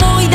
muy